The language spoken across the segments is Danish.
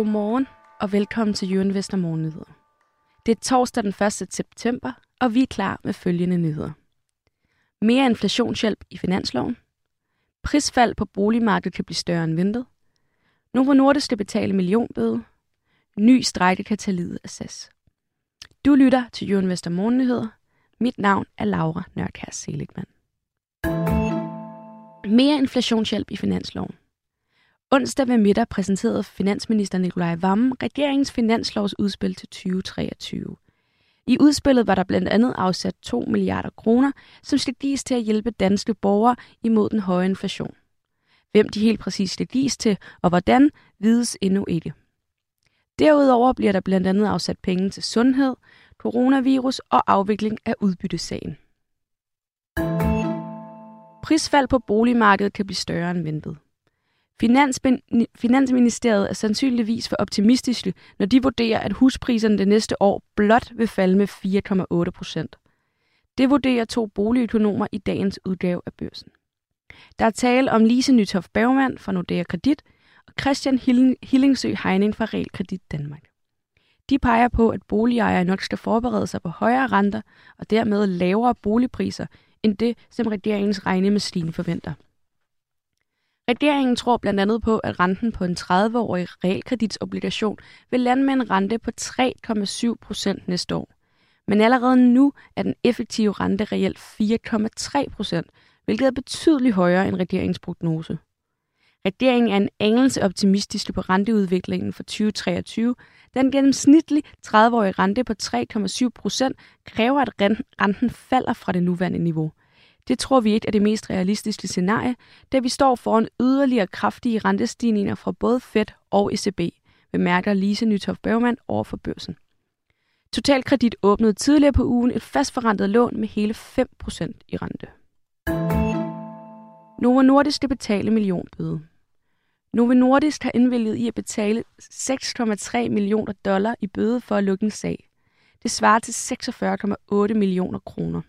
Godmorgen og velkommen til Jørgen Vester Morgennyheder. Det er torsdag den 1. september, og vi er klar med følgende nyheder. Mere inflationshjælp i finansloven. Prisfald på boligmarkedet kan blive større end ventet. Novo Nordisk skal betale millionbøde. Ny strejke kan tage livet af SAS. Du lytter til Jørgen Vester Morgennyheder. Mit navn er Laura Nørkær Seligman. Mere inflationshjælp i finansloven. Onsdag ved middag præsenterede finansminister Nikolaj Vammen regeringens finanslovsudspil til 2023. I udspillet var der blandt andet afsat 2 milliarder kroner, som skal gives til at hjælpe danske borgere imod den høje inflation. Hvem de helt præcis skal gives til og hvordan, vides endnu ikke. Derudover bliver der blandt andet afsat penge til sundhed, coronavirus og afvikling af udbyttesagen. Prisfald på boligmarkedet kan blive større end ventet. Finansministeriet er sandsynligvis for optimistiske, når de vurderer, at huspriserne det næste år blot vil falde med 4,8 procent. Det vurderer to boligøkonomer i dagens udgave af børsen. Der er tale om Lise Nytoff Bergmann fra Nordea Kredit og Christian Hillingsø Heining fra Realkredit Danmark. De peger på, at boligejere nok skal forberede sig på højere renter og dermed lavere boligpriser end det, som regeringens regnemaskine forventer. Regeringen tror blandt andet på, at renten på en 30-årig realkreditsobligation vil lande med en rente på 3,7 procent næste år. Men allerede nu er den effektive rente reelt 4,3 procent, hvilket er betydeligt højere end regeringens prognose. Regeringen er en anelse optimistisk på renteudviklingen for 2023. Den gennemsnitlig 30-årige rente på 3,7 procent kræver, at renten falder fra det nuværende niveau. Det tror vi ikke er det mest realistiske scenarie, da vi står foran yderligere kraftige rentestigninger fra både Fed og ECB, bemærker Lise Nytoft Bergmann over for børsen. Totalkredit åbnede tidligere på ugen et fastforrentet lån med hele 5% i rente. Novo Nordisk skal betale millionbøde. Novo Nordisk har indvilget i at betale 6,3 millioner dollar i bøde for at lukke en sag. Det svarer til 46,8 millioner kroner.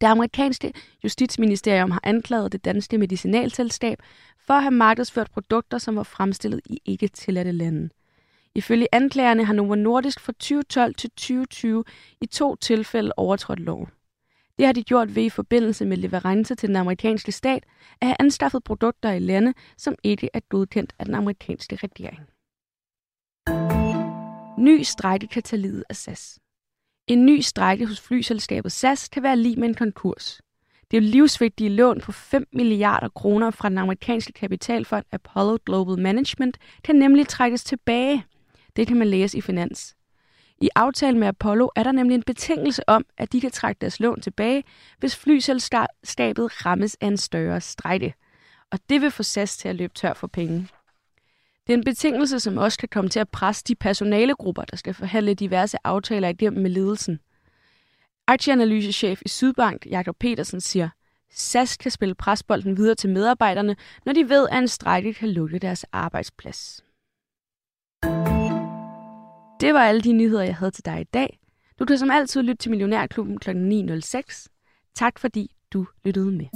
Det amerikanske justitsministerium har anklaget det danske medicinalselskab for at have markedsført produkter, som var fremstillet i ikke tilladte lande. Ifølge anklagerne har Novo Nordisk fra 2012 til 2020 i to tilfælde overtrådt loven. Det har de gjort ved i forbindelse med leverancer til den amerikanske stat at have anskaffet produkter i lande, som ikke er godkendt af den amerikanske regering. Ny strejke kan tage livet af SAS. En ny strække hos flyselskabet SAS kan være lige med en konkurs. Det er jo livsvigtige lån på 5 milliarder kroner fra den amerikanske kapitalfond Apollo Global Management kan nemlig trækkes tilbage. Det kan man læse i Finans. I aftalen med Apollo er der nemlig en betingelse om, at de kan trække deres lån tilbage, hvis flyselskabet rammes af en større strejke. Og det vil få SAS til at løbe tør for penge. Det er en betingelse, som også kan komme til at presse de personalegrupper, der skal forhandle diverse aftaler igennem med ledelsen. Aktieanalysechef i Sydbank, Jakob Petersen, siger, SAS kan spille presbolden videre til medarbejderne, når de ved, at en strejke kan lukke deres arbejdsplads. Det var alle de nyheder, jeg havde til dig i dag. Du kan som altid lytte til Millionærklubben kl. 9.06. Tak fordi du lyttede med.